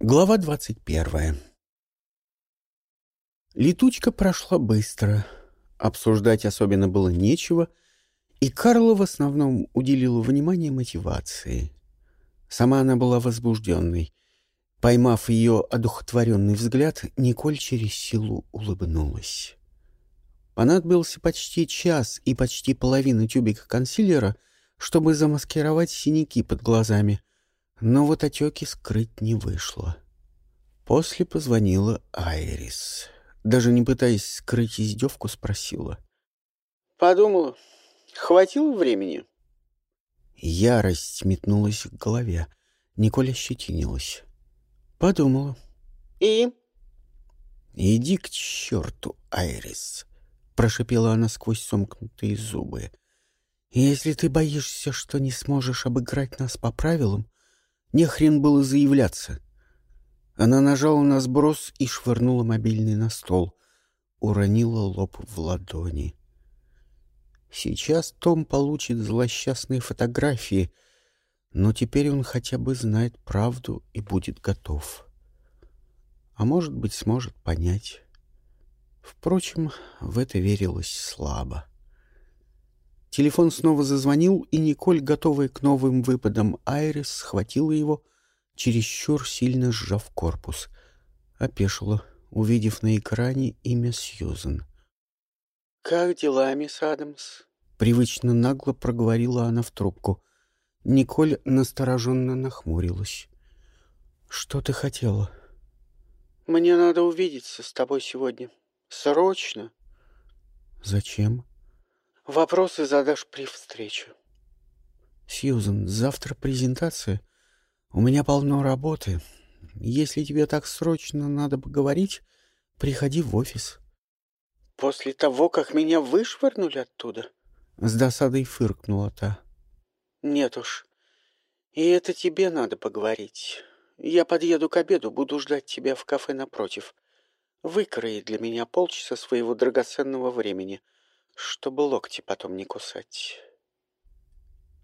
Глава двадцать первая Летучка прошла быстро. Обсуждать особенно было нечего, и Карла в основном уделила внимание мотивации. Сама она была возбужденной. Поймав ее одухотворенный взгляд, Николь через силу улыбнулась. Понадобился почти час и почти половина тюбика консилера, чтобы замаскировать синяки под глазами, но вот отеки скрыть не вышло. После позвонила Айрис. Даже не пытаясь скрыть издевку, спросила. «Подумала, хватило времени?» Ярость метнулась в голове. Николь ощетинилась. «Подумала». «И?» «Иди к черту, Айрис!» — прошипела она сквозь сомкнутые зубы. «Если ты боишься, что не сможешь обыграть нас по правилам, не хрен было заявляться». Она нажала на сброс и швырнула мобильный на стол. Уронила лоб в ладони. Сейчас Том получит злосчастные фотографии, но теперь он хотя бы знает правду и будет готов. А может быть, сможет понять. Впрочем, в это верилось слабо. Телефон снова зазвонил, и Николь, готовая к новым выпадам Айрис, схватила его, чересчур сильно сжав корпус. Опешила, увидев на экране имя Сьюзен. «Как дела, мисс Адамс?» Привычно нагло проговорила она в трубку. Николь настороженно нахмурилась. «Что ты хотела?» «Мне надо увидеться с тобой сегодня», Срочно. Зачем? Вопросы задашь при встрече. Сьюзен, завтра презентация. У меня полно работы. Если тебе так срочно надо поговорить, приходи в офис. После того, как меня вышвырнули оттуда? С досадой фыркнула та. Нет уж. И это тебе надо поговорить. Я подъеду к обеду, буду ждать тебя в кафе напротив. Выкрои для меня полчаса своего драгоценного времени, чтобы локти потом не кусать.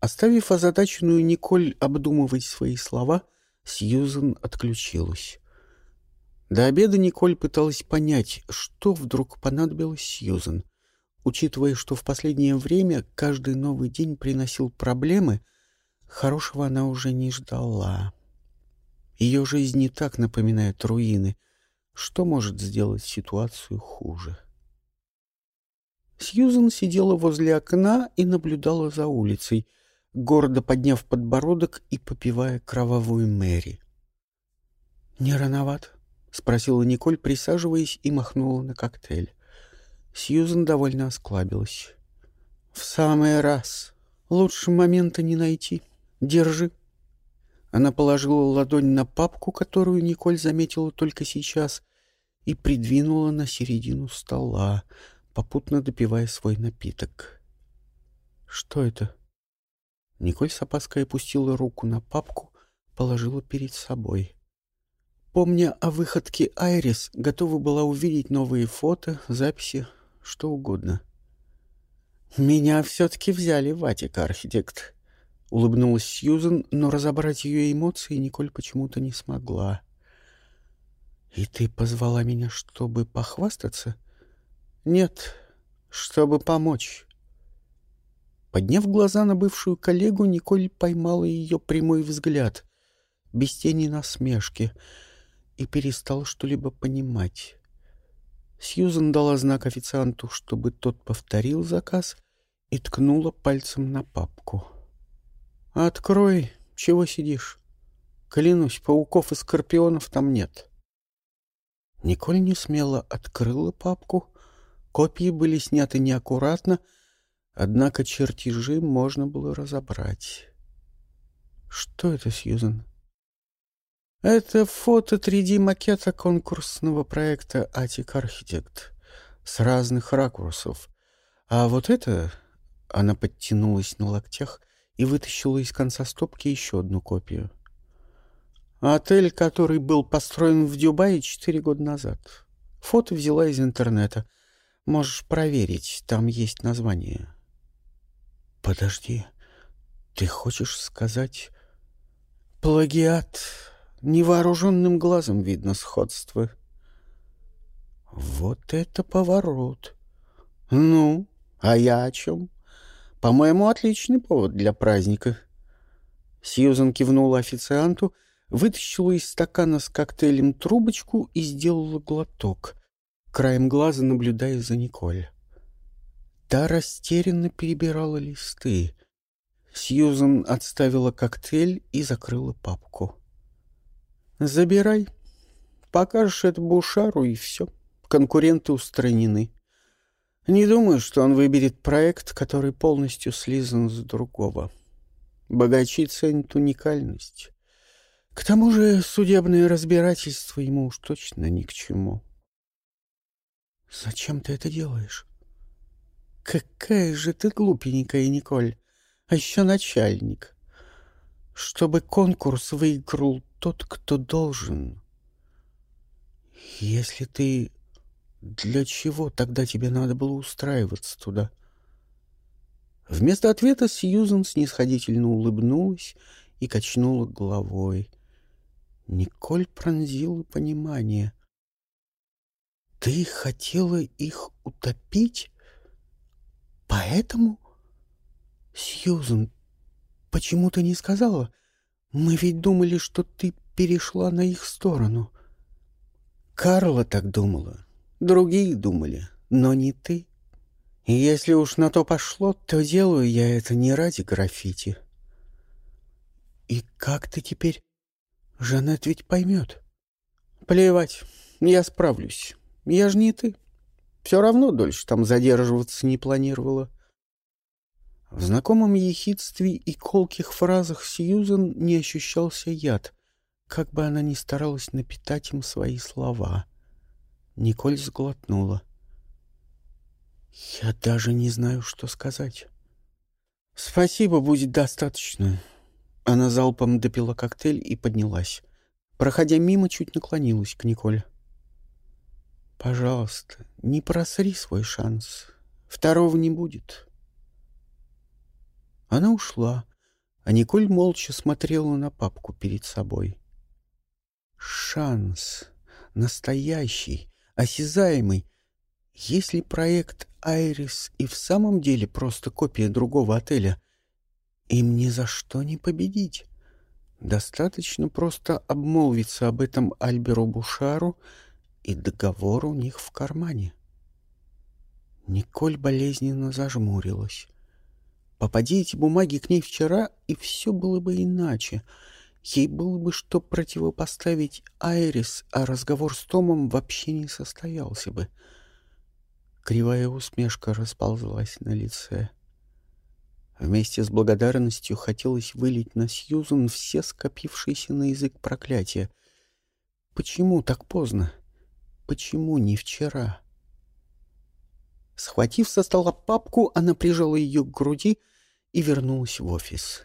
Оставив озадаченную Николь обдумывать свои слова, Сьюзен отключилась. До обеда Николь пыталась понять, что вдруг понадобилось Сьюзен. Учитывая, что в последнее время каждый новый день приносил проблемы, хорошего она уже не ждала. Ее жизнь не так напоминает руины — что может сделать ситуацию хуже? Сьюзен сидела возле окна и наблюдала за улицей, гордо подняв подбородок и попивая кровавую Мэри. «Не рановат?» — спросила Николь, присаживаясь и махнула на коктейль. Сьюзен довольно осклабилась. «В самый раз. Лучше момента не найти. Держи». Она положила ладонь на папку, которую Николь заметила только сейчас, и придвинула на середину стола, попутно допивая свой напиток. «Что это?» Николь с опаской опустила руку на папку, положила перед собой. Помня о выходке Айрис, готова была увидеть новые фото, записи, что угодно. «Меня все-таки взяли в Атик, архитект», — улыбнулась Сьюзен, но разобрать ее эмоции Николь почему-то не смогла. «И ты позвала меня, чтобы похвастаться?» «Нет, чтобы помочь». Подняв глаза на бывшую коллегу, Николь поймала ее прямой взгляд, без тени насмешки, и перестала что-либо понимать. Сьюзан дала знак официанту, чтобы тот повторил заказ, и ткнула пальцем на папку. «Открой, чего сидишь? Клянусь, пауков и скорпионов там нет». Николь не смело открыла папку. Копии были сняты неаккуратно, однако чертежи можно было разобрать. Что это, Сьюзен? Это фото 3D-макета конкурсного проекта «Атик Архитект» с разных ракурсов. А вот это... Она подтянулась на локтях и вытащила из конца стопки еще одну копию. Отель, который был построен в Дубае четыре года назад. Фото взяла из интернета. Можешь проверить, там есть название. Подожди, ты хочешь сказать... Плагиат. Невооруженным глазом видно сходство. Вот это поворот! Ну, а я о чем? По-моему, отличный повод для праздника. Сьюзан кивнула официанту, вытащила из стакана с коктейлем трубочку и сделала глоток, краем глаза наблюдая за Николь. Та растерянно перебирала листы. Сьюзан отставила коктейль и закрыла папку. «Забирай. Покажешь это Бушару, и все. Конкуренты устранены. Не думаю, что он выберет проект, который полностью слизан с другого. Богачи ценят уникальность. К тому же судебное разбирательство ему уж точно ни к чему». «Зачем ты это делаешь?» «Какая же ты глупенькая, Николь! А еще начальник! Чтобы конкурс выиграл тот, кто должен. Если ты... Для чего тогда тебе надо было устраиваться туда?» Вместо ответа Сьюзен снисходительно улыбнулась и качнула головой. Николь пронзила понимание. «Ты хотела их утопить?» Поэтому? Сьюзен, почему ты не сказала? Мы ведь думали, что ты перешла на их сторону. Карла так думала, другие думали, но не ты. И если уж на то пошло, то делаю я это не ради граффити. И как ты теперь? Жанет ведь поймет. Плевать, я справлюсь. Я же не ты. Все равно дольше там задерживаться не планировала. В знакомом ехидстве и колких фразах Сьюзен не ощущался яд, как бы она ни старалась напитать им свои слова. Николь сглотнула. «Я даже не знаю, что сказать». «Спасибо, будет достаточно». Она залпом допила коктейль и поднялась. Проходя мимо, чуть наклонилась к Николь. Пожалуйста, не просри свой шанс. Второго не будет. Она ушла, а Николь молча смотрела на папку перед собой. Шанс. Настоящий, осязаемый. Если проект «Айрис» и в самом деле просто копия другого отеля, им ни за что не победить. Достаточно просто обмолвиться об этом Альберу Бушару — и договор у них в кармане. Николь болезненно зажмурилась. Попади эти бумаги к ней вчера, и все было бы иначе. Ей было бы что противопоставить Айрис, а разговор с Томом вообще не состоялся бы. Кривая усмешка расползлась на лице. Вместе с благодарностью хотелось вылить на Сьюзан все скопившиеся на язык проклятия. Почему так поздно? Почему не вчера? Схватив со стола папку, она прижала ее к груди и вернулась в офис.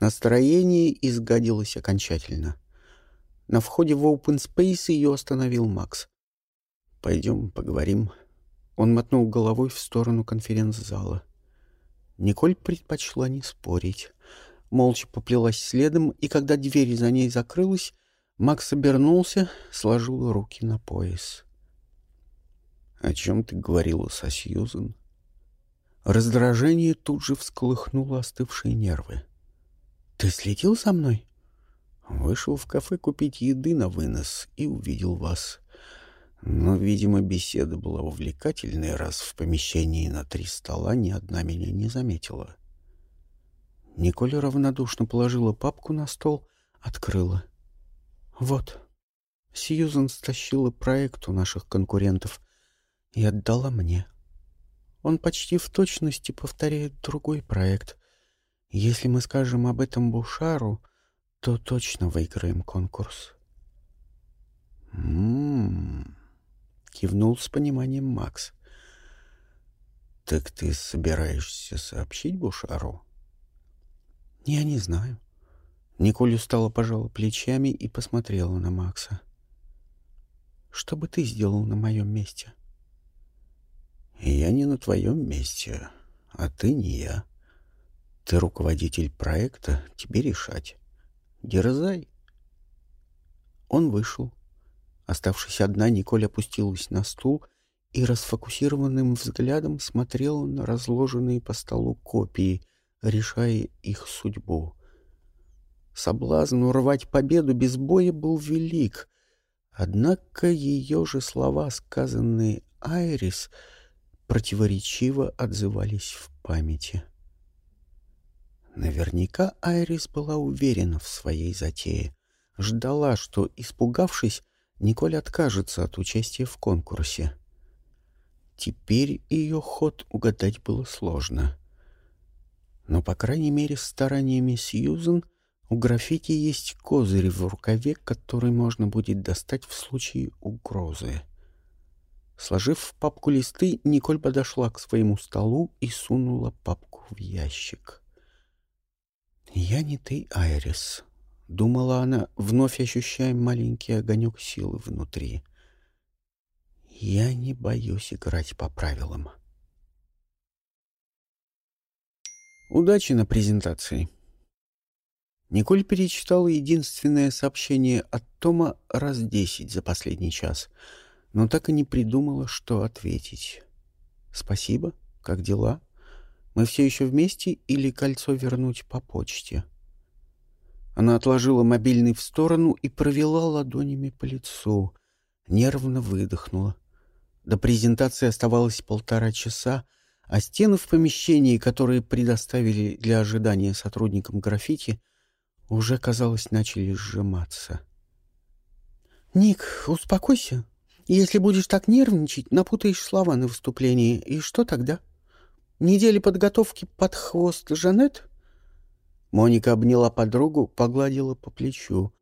Настроение изгадилось окончательно. На входе в Open Space ее остановил Макс. «Пойдем поговорим». Он мотнул головой в сторону конференц-зала. Николь предпочла не спорить. Молча поплелась следом, и когда дверь за ней закрылась, Макс обернулся, сложил руки на пояс. «О чем ты говорила со Сьюзен?» Раздражение тут же всколыхнуло остывшие нервы. «Ты следил за мной?» Вышел в кафе купить еды на вынос и увидел вас. Но, видимо, беседа была увлекательной, раз в помещении на три стола ни одна меня не заметила. Николя равнодушно положила папку на стол, открыла — вот. Сьюзан стащила проект у наших конкурентов и отдала мне. Он почти в точности повторяет другой проект. Если мы скажем об этом Бушару, то точно выиграем конкурс. «М-м-м», кивнул с пониманием Макс. «Так ты собираешься сообщить Бушару?» «Я не знаю. Николь устало пожала плечами и посмотрела на Макса. «Что бы ты сделал на моем месте?» «Я не на твоем месте, а ты не я. Ты руководитель проекта, тебе решать. Дерзай». Он вышел. Оставшись одна, Николь опустилась на стул и расфокусированным взглядом смотрела на разложенные по столу копии, решая их судьбу. Соблазн урвать победу без боя был велик, однако ее же слова, сказанные Айрис, противоречиво отзывались в памяти. Наверняка Айрис была уверена в своей затее, ждала, что, испугавшись, Николь откажется от участия в конкурсе. Теперь ее ход угадать было сложно. Но, по крайней мере, стараниями Сьюзен у граффити есть козырь в рукаве, который можно будет достать в случае угрозы. Сложив в папку листы, Николь подошла к своему столу и сунула папку в ящик. «Я не ты, Айрис», — думала она, вновь ощущая маленький огонек силы внутри. «Я не боюсь играть по правилам». Удачи на презентации. Николь перечитала единственное сообщение от Тома раз десять за последний час, но так и не придумала, что ответить. «Спасибо. Как дела? Мы все еще вместе или кольцо вернуть по почте?» Она отложила мобильный в сторону и провела ладонями по лицу. Нервно выдохнула. До презентации оставалось полтора часа, а стены в помещении, которые предоставили для ожидания сотрудникам граффити, уже, казалось, начали сжиматься. «Ник, успокойся. Если будешь так нервничать, напутаешь слова на выступлении. И что тогда? Недели подготовки под хвост Жанет?» Моника обняла подругу, погладила по плечу.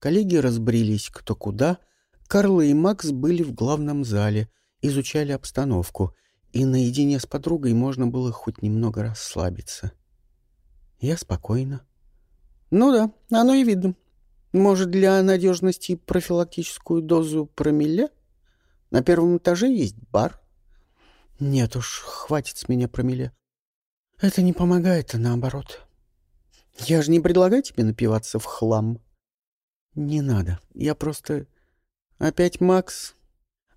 Коллеги разбрелись кто куда. Карла и Макс были в главном зале, изучали обстановку, и наедине с подругой можно было хоть немного расслабиться. Я спокойна. Ну да, оно и видно. Может, для надежности профилактическую дозу промилле? На первом этаже есть бар. Нет уж, хватит с меня промилле. Это не помогает, а наоборот. Я же не предлагаю тебе напиваться в хлам. Не надо. Я просто... Опять Макс...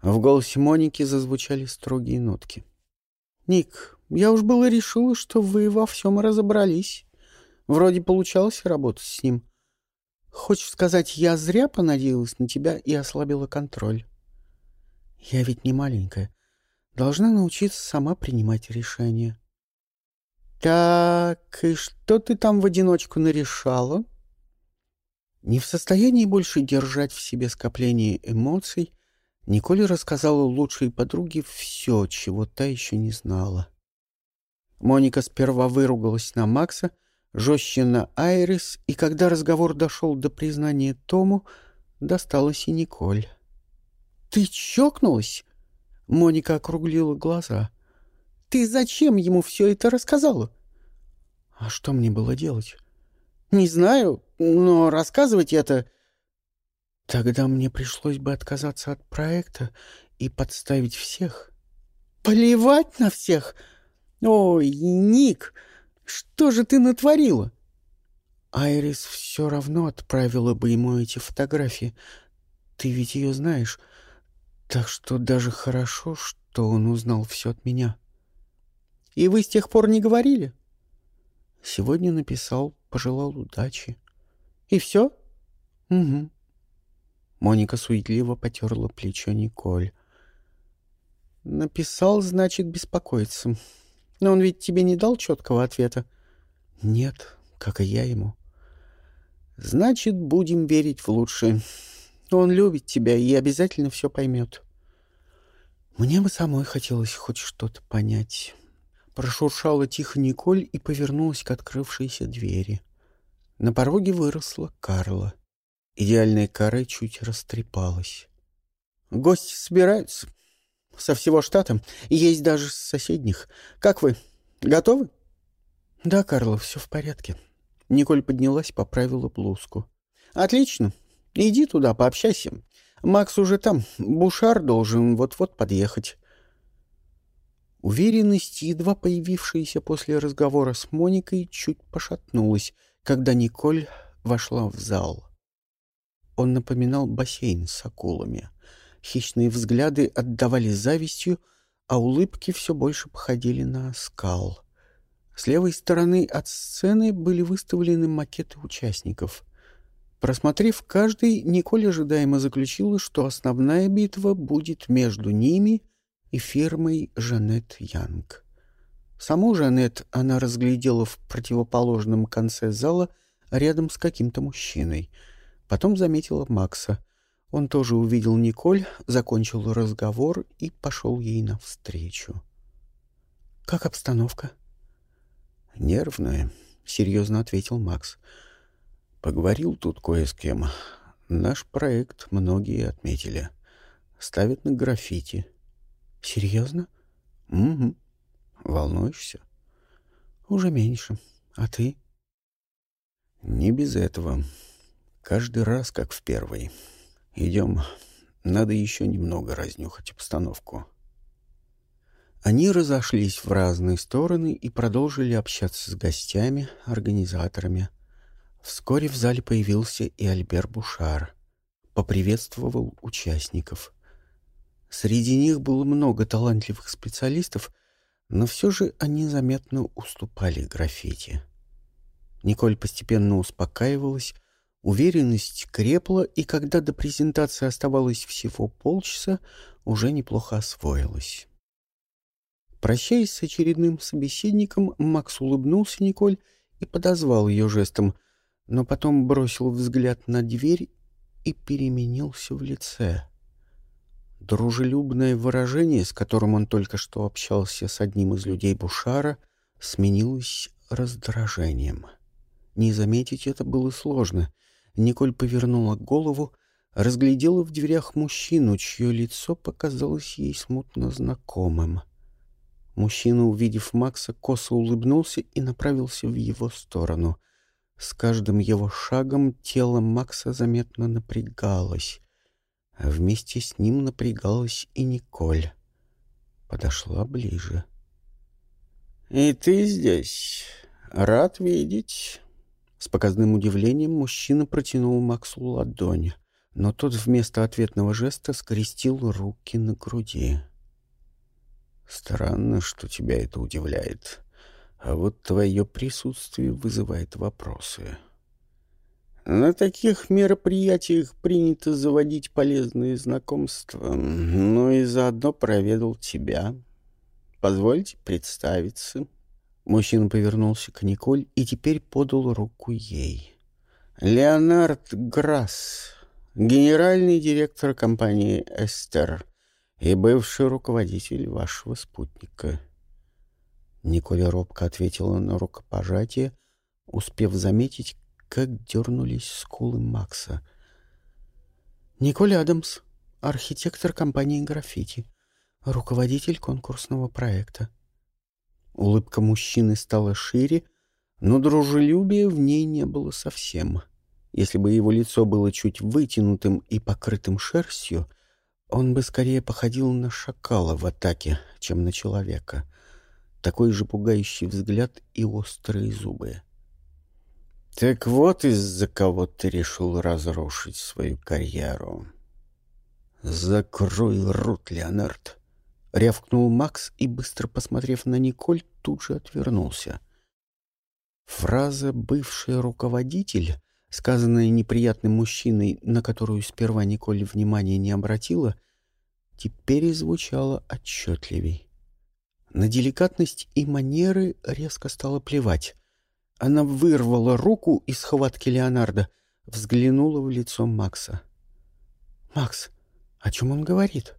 В голосе Моники зазвучали строгие нотки. «Ник, я уж было решила, что вы во всем разобрались. Вроде получалось работать с ним. Хочешь сказать, я зря понадеялась на тебя и ослабила контроль? Я ведь не маленькая. Должна научиться сама принимать решения. «Так, и что ты там в одиночку нарешала?» Не в состоянии больше держать в себе скопление эмоций, Николе рассказала лучшей подруге все, чего та еще не знала. Моника сперва выругалась на Макса, жестче на Айрис, и когда разговор дошел до признания Тому, досталась и Николь. «Ты чокнулась?» Моника округлила глаза. Ты зачем ему все это рассказала? А что мне было делать? Не знаю, но рассказывать это... Тогда мне пришлось бы отказаться от проекта и подставить всех. Плевать на всех? Ой, Ник, что же ты натворила? Айрис все равно отправила бы ему эти фотографии. Ты ведь ее знаешь. Так что даже хорошо, что он узнал все от меня. И вы с тех пор не говорили? Сегодня написал, пожелал удачи. И все? Угу. Моника суетливо потерла плечо Николь. Написал, значит, беспокоиться. Но он ведь тебе не дал четкого ответа. Нет, как и я ему. Значит, будем верить в лучшее. Он любит тебя и обязательно все поймет. Мне бы самой хотелось хоть что-то понять. Прошуршала тихо Николь и повернулась к открывшейся двери. На пороге выросла Карла. Идеальная каре чуть растрепалась. «Гости собираются. Со всего штата. Есть даже с соседних. Как вы? Готовы?» «Да, Карла, все в порядке». Николь поднялась, поправила блузку. «Отлично. Иди туда, пообщайся. Макс уже там. Бушар должен вот-вот подъехать. Уверенность, едва появившаяся после разговора с Моникой, чуть пошатнулась, когда Николь вошла в зал. он напоминал бассейн с акулами. Хищные взгляды отдавали завистью, а улыбки все больше походили на скал. С левой стороны от сцены были выставлены макеты участников. Просмотрев каждый, Николь ожидаемо заключила, что основная битва будет между ними и фирмой Жанет Янг. Саму Жанет она разглядела в противоположном конце зала рядом с каким-то мужчиной. Потом заметила Макса. Он тоже увидел Николь, закончил разговор и пошел ей навстречу. «Как обстановка?» «Нервная», — серьезно ответил Макс. «Поговорил тут кое с кем. Наш проект многие отметили. Ставят на граффити». «Серьезно?» «Угу. Волнуешься?» «Уже меньше. А ты?» «Не без этого. Каждый раз, как в первый. Идем. Надо еще немного разнюхать обстановку». Они разошлись в разные стороны и продолжили общаться с гостями, организаторами. Вскоре в зале появился и Альбер Бушар. Поприветствовал участников. Среди них было много талантливых специалистов, но все же они заметно уступали граффити. Николь постепенно успокаивалась, уверенность крепла, и когда до презентации оставалось всего полчаса, уже неплохо освоилась. Прощаясь с очередным собеседником, Макс улыбнулся Николь и подозвал ее жестом, но потом бросил взгляд на дверь и переменился в лице. Дружелюбное выражение, с которым он только что общался с одним из людей Бушара, сменилось раздражением. Не заметить это было сложно. Николь повернула голову, разглядела в дверях мужчину, чье лицо показалось ей смутно знакомым — Мужчина, увидев Макса, косо улыбнулся и направился в его сторону. С каждым его шагом тело Макса заметно напрягалось, а вместе с ним напрягалась и Николь. Подошла ближе. «И ты здесь? Рад видеть?» С показным удивлением мужчина протянул Максу ладонь, но тот вместо ответного жеста скрестил руки на груди. Странно, что тебя это удивляет. А вот твое присутствие вызывает вопросы. На таких мероприятиях принято заводить полезные знакомства, но и заодно проведал тебя. Позвольте представиться. Мужчина повернулся к Николь и теперь подал руку ей. Леонард Грасс, генеральный директор компании «Эстер» и бывший руководитель вашего спутника». Николя робко ответила на рукопожатие, успев заметить, как дернулись скулы Макса. «Николь Адамс, архитектор компании «Граффити», руководитель конкурсного проекта». Улыбка мужчины стала шире, но дружелюбия в ней не было совсем. Если бы его лицо было чуть вытянутым и покрытым шерстью — он бы скорее походил на шакала в атаке, чем на человека. Такой же пугающий взгляд и острые зубы. «Так вот из-за кого ты решил разрушить свою карьеру». «Закрой рот, Леонард!» — рявкнул Макс и, быстро посмотрев на Николь, тут же отвернулся. Фраза «бывший руководитель», сказанная неприятным мужчиной, на которую сперва Николь внимания не обратила, теперь звучала отчетливей. На деликатность и манеры резко стало плевать. Она вырвала руку из схватки Леонардо, взглянула в лицо Макса. «Макс, о чем он говорит?»